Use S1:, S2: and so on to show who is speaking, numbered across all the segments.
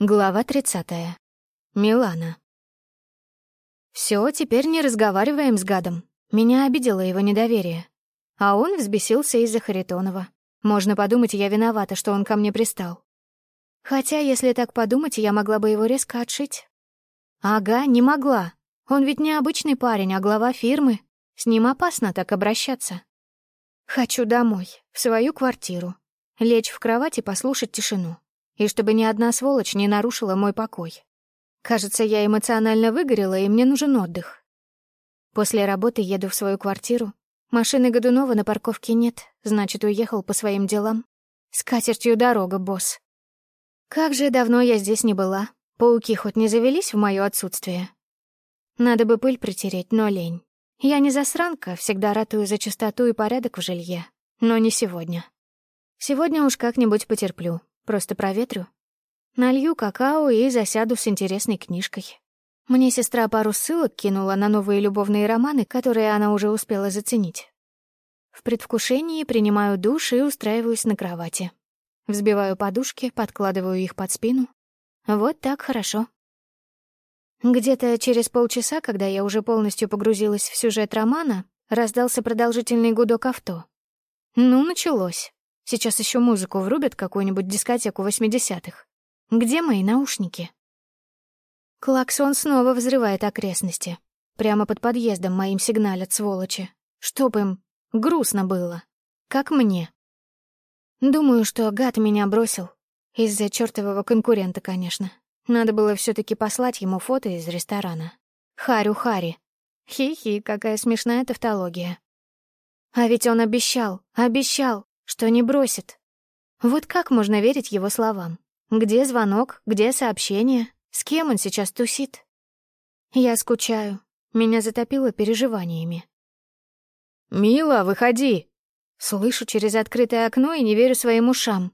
S1: Глава 30. Милана. Все, теперь не разговариваем с гадом. Меня обидело его недоверие. А он взбесился из-за Харитонова. Можно подумать, я виновата, что он ко мне пристал. Хотя, если так подумать, я могла бы его резко отшить. Ага, не могла. Он ведь не обычный парень, а глава фирмы. С ним опасно так обращаться. Хочу домой, в свою квартиру. Лечь в кровать и послушать тишину и чтобы ни одна сволочь не нарушила мой покой. Кажется, я эмоционально выгорела, и мне нужен отдых. После работы еду в свою квартиру. Машины Годунова на парковке нет, значит, уехал по своим делам. С катертью дорога, босс. Как же давно я здесь не была. Пауки хоть не завелись в моё отсутствие. Надо бы пыль притереть, но лень. Я не засранка, всегда ратую за чистоту и порядок в жилье. Но не сегодня. Сегодня уж как-нибудь потерплю. Просто проветрю. Налью какао и засяду с интересной книжкой. Мне сестра пару ссылок кинула на новые любовные романы, которые она уже успела заценить. В предвкушении принимаю душ и устраиваюсь на кровати. Взбиваю подушки, подкладываю их под спину. Вот так хорошо. Где-то через полчаса, когда я уже полностью погрузилась в сюжет романа, раздался продолжительный гудок авто. Ну, началось. Сейчас еще музыку врубят, какую-нибудь дискотеку восьмидесятых. Где мои наушники? Клаксон снова взрывает окрестности. Прямо под подъездом моим сигналят, сволочи. Чтоб им грустно было. Как мне. Думаю, что гад меня бросил. Из-за чертового конкурента, конечно. Надо было все таки послать ему фото из ресторана. Харю Хари. Хи-хи, какая смешная тавтология. А ведь он обещал, обещал что не бросит. Вот как можно верить его словам? Где звонок, где сообщение, с кем он сейчас тусит? Я скучаю, меня затопило переживаниями.
S2: «Мила, выходи!»
S1: Слышу через открытое окно и не верю своим ушам.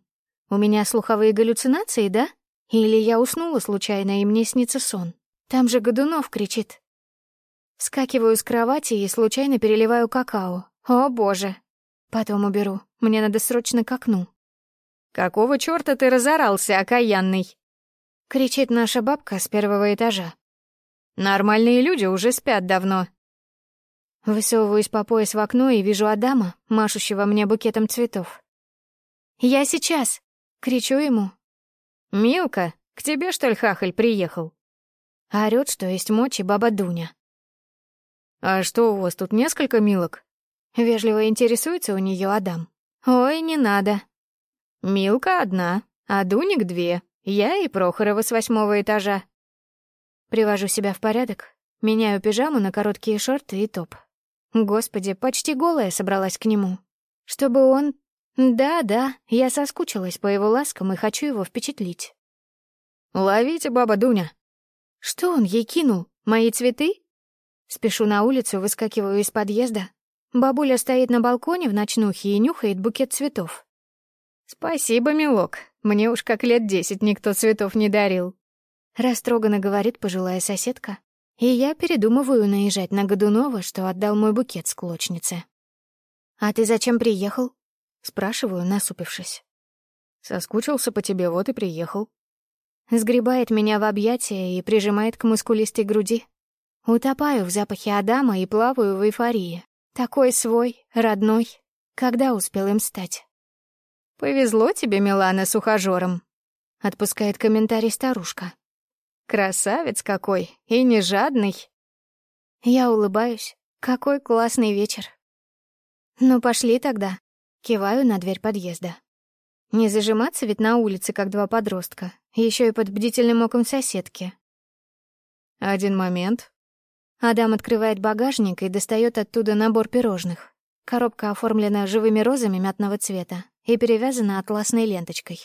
S1: У меня слуховые галлюцинации, да? Или я уснула случайно, и мне снится сон? Там же Годунов кричит. Скакиваю с кровати и случайно переливаю какао. О, боже! Потом уберу. Мне надо срочно к окну.
S2: «Какого чёрта ты разорался, окаянный?»
S1: — кричит наша бабка с первого этажа.
S2: «Нормальные люди уже спят давно».
S1: Высовываюсь по пояс в окно и вижу Адама, машущего мне букетом цветов. «Я сейчас!» — кричу ему.
S2: «Милка, к тебе, что ли, хахаль приехал?»
S1: Орёт, что есть мочи баба Дуня.
S2: «А что, у вас тут несколько милок?»
S1: Вежливо интересуется у нее Адам. «Ой, не надо».
S2: «Милка одна, а Дуник две. Я и Прохорова с восьмого этажа».
S1: Привожу себя в порядок, меняю пижаму на короткие шорты и топ. Господи, почти голая собралась к нему. Чтобы он... Да-да, я соскучилась по его ласкам и хочу его впечатлить.
S2: «Ловите, баба Дуня!»
S1: Что он ей кинул? Мои цветы? Спешу на улицу, выскакиваю из подъезда, Бабуля стоит на балконе в ночнухе и нюхает букет цветов.
S2: «Спасибо, милок. Мне уж как лет десять никто цветов не дарил».
S1: Растроганно говорит пожилая соседка. И я передумываю наезжать на Годунова, что отдал мой букет склочнице. «А ты зачем приехал?» Спрашиваю, насупившись.
S2: «Соскучился по тебе, вот и приехал».
S1: Сгребает меня в объятия и прижимает к мускулистой груди. Утопаю в запахе Адама и плаваю в эйфории. Такой свой, родной. Когда успел им стать?
S2: «Повезло тебе, Милана, с ухажёром», —
S1: отпускает комментарий старушка.
S2: «Красавец какой, и не жадный».
S1: Я улыбаюсь. Какой классный вечер. «Ну, пошли тогда». Киваю на дверь подъезда. Не зажиматься ведь на улице, как два подростка, еще и под бдительным оком соседки.
S2: «Один момент»,
S1: Адам открывает багажник и достает оттуда набор пирожных. Коробка оформлена живыми розами мятного цвета и перевязана атласной ленточкой.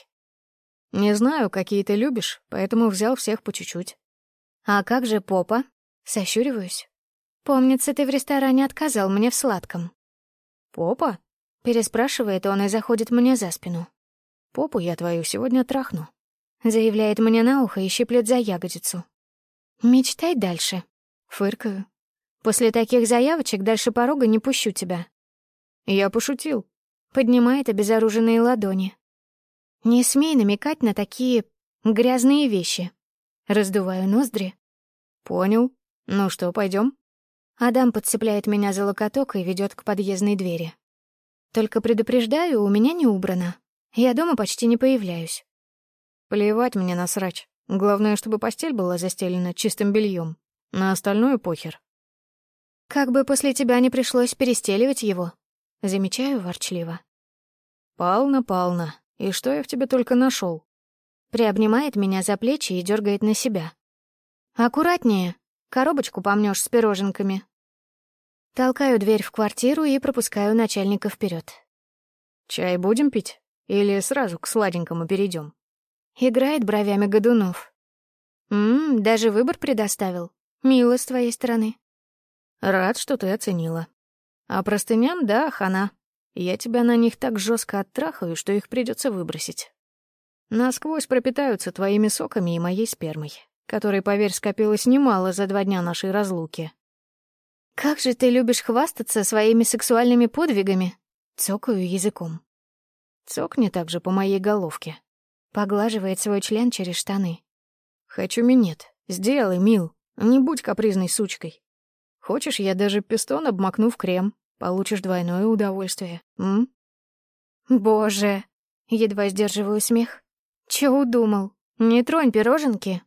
S2: «Не знаю, какие ты любишь, поэтому взял всех по чуть-чуть».
S1: «А как же попа?» Сощуриваюсь. «Помнится, ты в ресторане отказал мне в сладком».
S2: «Попа?»
S1: Переспрашивает он и заходит мне за спину.
S2: «Попу я твою сегодня трахну», —
S1: заявляет мне на ухо и щиплет за ягодицу. «Мечтай дальше», Фыркаю. После таких заявочек дальше порога не пущу тебя.
S2: Я пошутил.
S1: Поднимает обезоруженные ладони. Не смей намекать на такие Грязные вещи. Раздуваю ноздри.
S2: Понял. Ну что, пойдем?
S1: Адам подцепляет меня за локоток и ведет к подъездной двери. Только предупреждаю, у меня не убрано. Я дома почти не появляюсь.
S2: Плевать мне на срач. Главное, чтобы постель была застелена чистым бельем. На остальное похер.
S1: Как бы после тебя не пришлось перестеливать его. Замечаю ворчливо.
S2: Пална, Пална. И что я в тебе только нашел?
S1: Приобнимает меня за плечи и дергает на себя. Аккуратнее. Коробочку помнешь с пироженками. Толкаю дверь в квартиру и пропускаю начальника вперед.
S2: Чай будем пить? Или сразу к сладенькому перейдем?
S1: Играет бровями Годунов. Ммм, даже выбор предоставил. Мило с твоей стороны.
S2: Рад, что ты оценила. А простыням, да, хана. Я тебя на них так жестко оттрахаю, что их придется выбросить. Насквозь пропитаются твоими соками и моей спермой, которой, поверь, скопилось немало за два дня нашей разлуки.
S1: Как же ты любишь хвастаться своими сексуальными подвигами? Цокаю языком.
S2: Цокни также по моей головке.
S1: Поглаживает свой член через штаны.
S2: Хочу минет. Сделай, мил. Не будь капризной сучкой. Хочешь, я даже пистон обмакну в крем. Получишь двойное удовольствие. М?
S1: Боже. Едва сдерживаю смех. Чё удумал? Не тронь пироженки.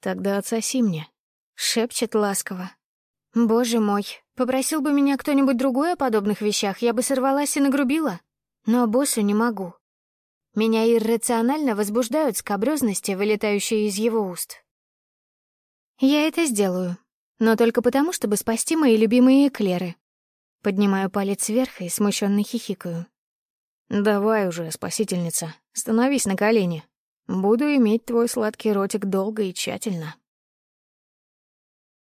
S2: Тогда отсоси мне.
S1: Шепчет ласково. Боже мой, попросил бы меня кто-нибудь другой о подобных вещах, я бы сорвалась и нагрубила. Но боссу не могу. Меня иррационально возбуждают скобрёзности, вылетающие из его уст. Я это сделаю, но только потому, чтобы спасти мои любимые эклеры. Поднимаю палец вверх и смущенно хихикаю.
S2: «Давай уже, спасительница, становись на колени. Буду иметь твой сладкий ротик долго и тщательно».